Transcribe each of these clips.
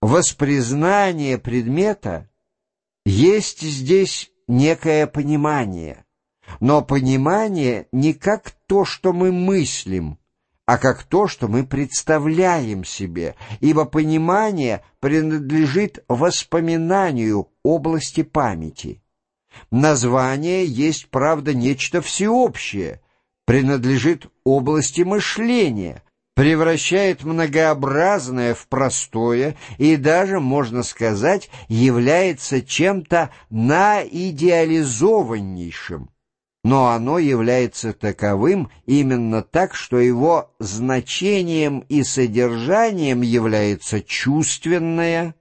воспризнание предмета есть здесь некое понимание, но понимание не как то, что мы мыслим, а как то, что мы представляем себе, ибо понимание принадлежит воспоминанию области памяти. Название есть, правда, нечто всеобщее, принадлежит области мышления, превращает многообразное в простое и даже, можно сказать, является чем-то наидеализованнейшим но оно является таковым именно так, что его значением и содержанием является чувственное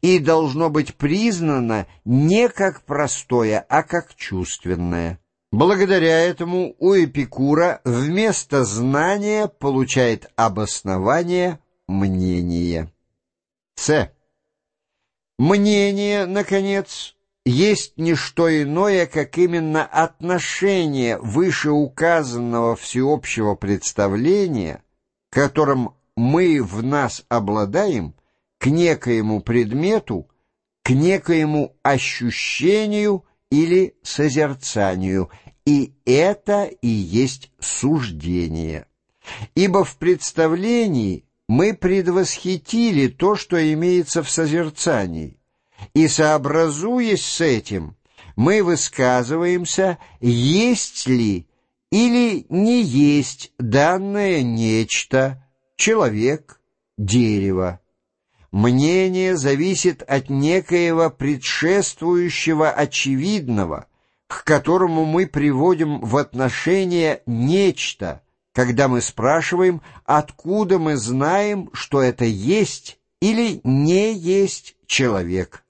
и должно быть признано не как простое, а как чувственное. Благодаря этому у Эпикура вместо знания получает обоснование мнение. С. Мнение, наконец, есть не что иное, как именно отношение вышеуказанного всеобщего представления, которым мы в нас обладаем, к некоему предмету, к некоему ощущению или созерцанию, и это и есть суждение. Ибо в представлении мы предвосхитили то, что имеется в созерцании, и, сообразуясь с этим, мы высказываемся, есть ли или не есть данное нечто, человек, дерево. Мнение зависит от некоего предшествующего очевидного, к которому мы приводим в отношение нечто, когда мы спрашиваем, откуда мы знаем, что это есть или не есть человек.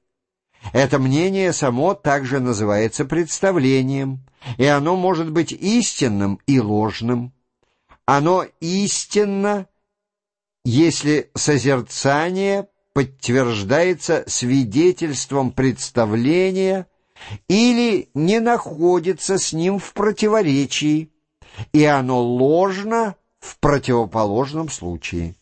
Это мнение само также называется представлением, и оно может быть истинным и ложным. Оно истинно, если созерцание подтверждается свидетельством представления или не находится с ним в противоречии, и оно ложно в противоположном случае.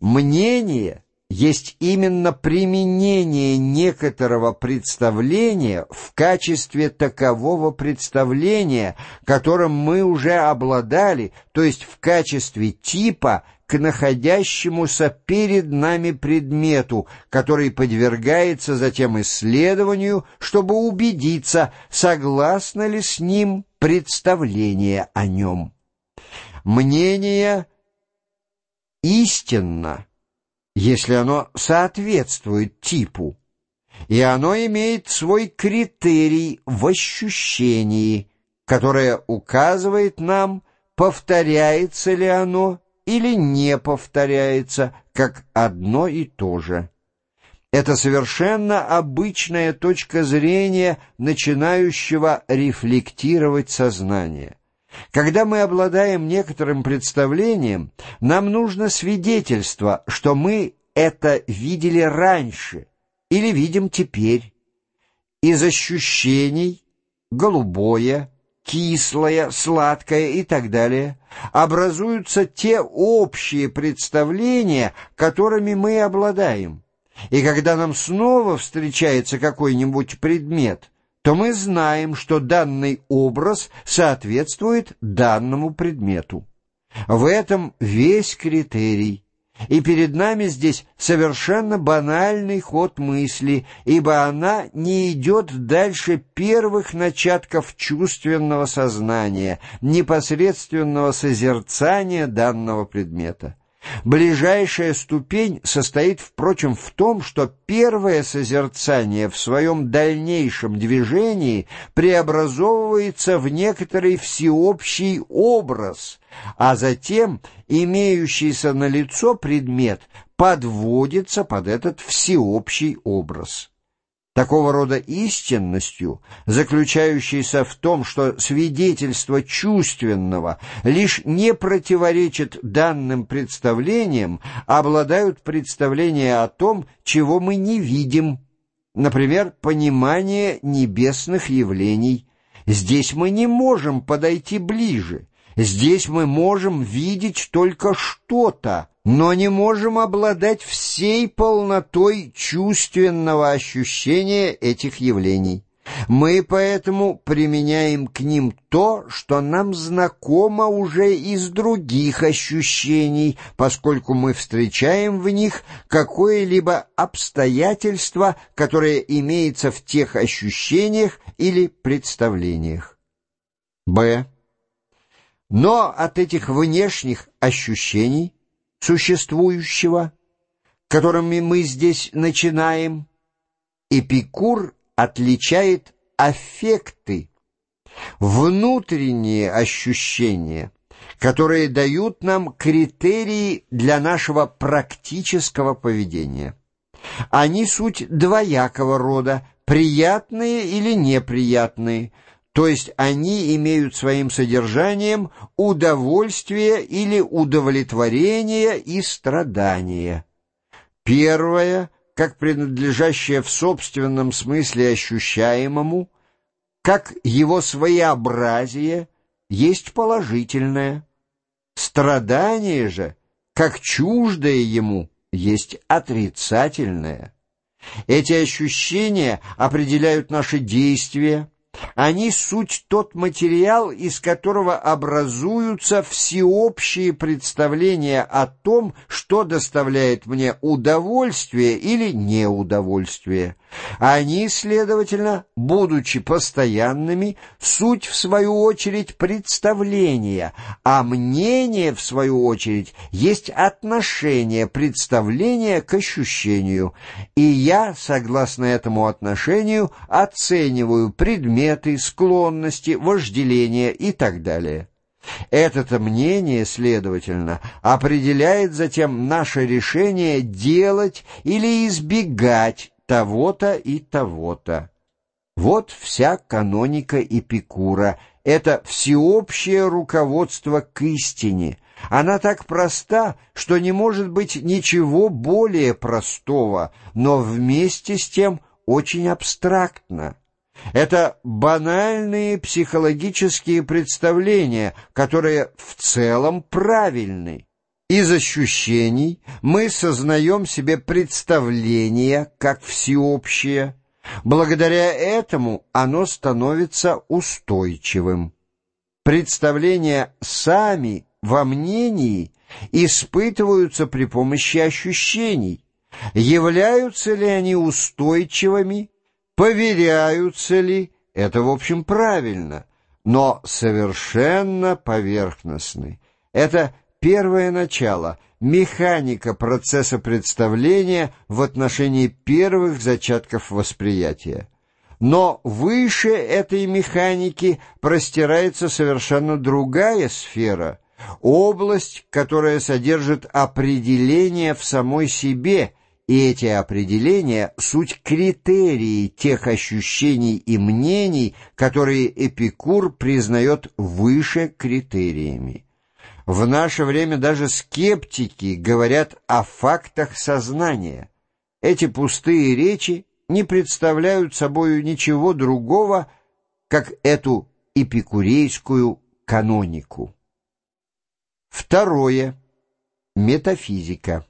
Мнение есть именно применение некоторого представления в качестве такового представления, которым мы уже обладали, то есть в качестве типа к находящемуся перед нами предмету, который подвергается затем исследованию, чтобы убедиться, согласно ли с ним представление о нем. Мнение истинно если оно соответствует типу, и оно имеет свой критерий в ощущении, которое указывает нам, повторяется ли оно или не повторяется, как одно и то же. Это совершенно обычная точка зрения начинающего рефлектировать сознание. Когда мы обладаем некоторым представлением, нам нужно свидетельство, что мы это видели раньше или видим теперь. Из ощущений голубое, кислое, сладкое и так далее образуются те общие представления, которыми мы обладаем. И когда нам снова встречается какой-нибудь предмет – то мы знаем, что данный образ соответствует данному предмету. В этом весь критерий. И перед нами здесь совершенно банальный ход мысли, ибо она не идет дальше первых начатков чувственного сознания, непосредственного созерцания данного предмета. Ближайшая ступень состоит, впрочем, в том, что первое созерцание в своем дальнейшем движении преобразовывается в некоторый всеобщий образ, а затем имеющийся на лицо предмет подводится под этот всеобщий образ. Такого рода истинностью, заключающейся в том, что свидетельство чувственного лишь не противоречит данным представлениям, обладают представления о том, чего мы не видим, например, понимание небесных явлений. Здесь мы не можем подойти ближе, здесь мы можем видеть только что-то, но не можем обладать всей полнотой чувственного ощущения этих явлений. Мы поэтому применяем к ним то, что нам знакомо уже из других ощущений, поскольку мы встречаем в них какое-либо обстоятельство, которое имеется в тех ощущениях или представлениях. Б. Но от этих внешних ощущений существующего, которыми мы здесь начинаем, Эпикур отличает аффекты, внутренние ощущения, которые дают нам критерии для нашего практического поведения. Они суть двоякого рода, приятные или неприятные – то есть они имеют своим содержанием удовольствие или удовлетворение и страдание. Первое, как принадлежащее в собственном смысле ощущаемому, как его своеобразие, есть положительное. Страдание же, как чуждое ему, есть отрицательное. Эти ощущения определяют наши действия, они суть тот материал, из которого образуются всеобщие представления о том, что доставляет мне удовольствие или неудовольствие. Они, следовательно, будучи постоянными, суть, в свою очередь, представления, а мнение, в свою очередь, есть отношение представления к ощущению. И я, согласно этому отношению, оцениваю предметы, склонности, вожделения и так далее. Это мнение, следовательно, определяет затем наше решение делать или избегать того-то и того-то. Вот вся каноника Эпикура. Это всеобщее руководство к истине. Она так проста, что не может быть ничего более простого, но вместе с тем очень абстрактно. Это банальные психологические представления, которые в целом правильны. Из ощущений мы сознаем себе представление как всеобщее. Благодаря этому оно становится устойчивым. Представления сами во мнении испытываются при помощи ощущений. Являются ли они устойчивыми, поверяются ли, это, в общем, правильно, но совершенно поверхностны. Это первое начало, механика процесса представления в отношении первых зачатков восприятия. Но выше этой механики простирается совершенно другая сфера, область, которая содержит определение в самой себе, и эти определения — суть критерии тех ощущений и мнений, которые Эпикур признает выше критериями. В наше время даже скептики говорят о фактах сознания. Эти пустые речи не представляют собою ничего другого, как эту эпикурейскую канонику. Второе. Метафизика.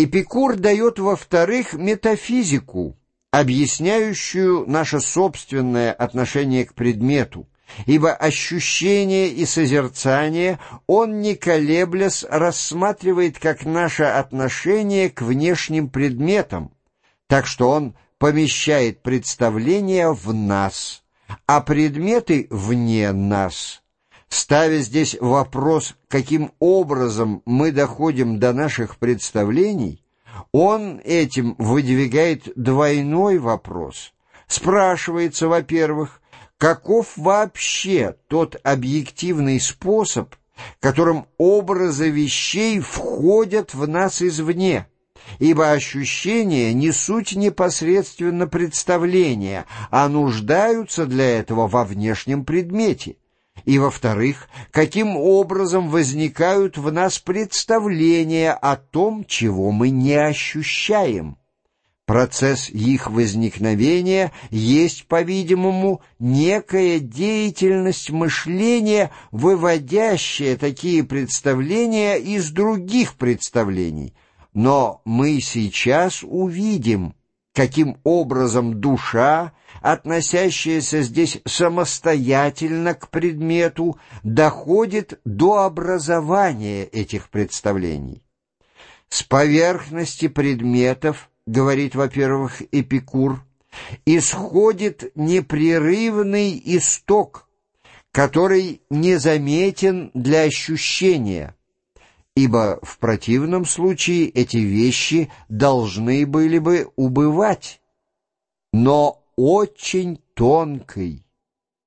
Эпикур дает, во-вторых, метафизику, объясняющую наше собственное отношение к предмету, ибо ощущение и созерцание он, не колеблясь, рассматривает как наше отношение к внешним предметам, так что он помещает представление в нас, а предметы вне нас. Ставя здесь вопрос, каким образом мы доходим до наших представлений, он этим выдвигает двойной вопрос. Спрашивается, во-первых, каков вообще тот объективный способ, которым образы вещей входят в нас извне, ибо ощущения не суть непосредственно представления, а нуждаются для этого во внешнем предмете. И, во-вторых, каким образом возникают в нас представления о том, чего мы не ощущаем. Процесс их возникновения есть, по-видимому, некая деятельность мышления, выводящая такие представления из других представлений. Но мы сейчас увидим, каким образом душа, относящаяся здесь самостоятельно к предмету, доходит до образования этих представлений. С поверхности предметов говорит, во-первых, Эпикур, исходит непрерывный исток, который незаметен для ощущения, ибо в противном случае эти вещи должны были бы убывать. Но очень тонкой,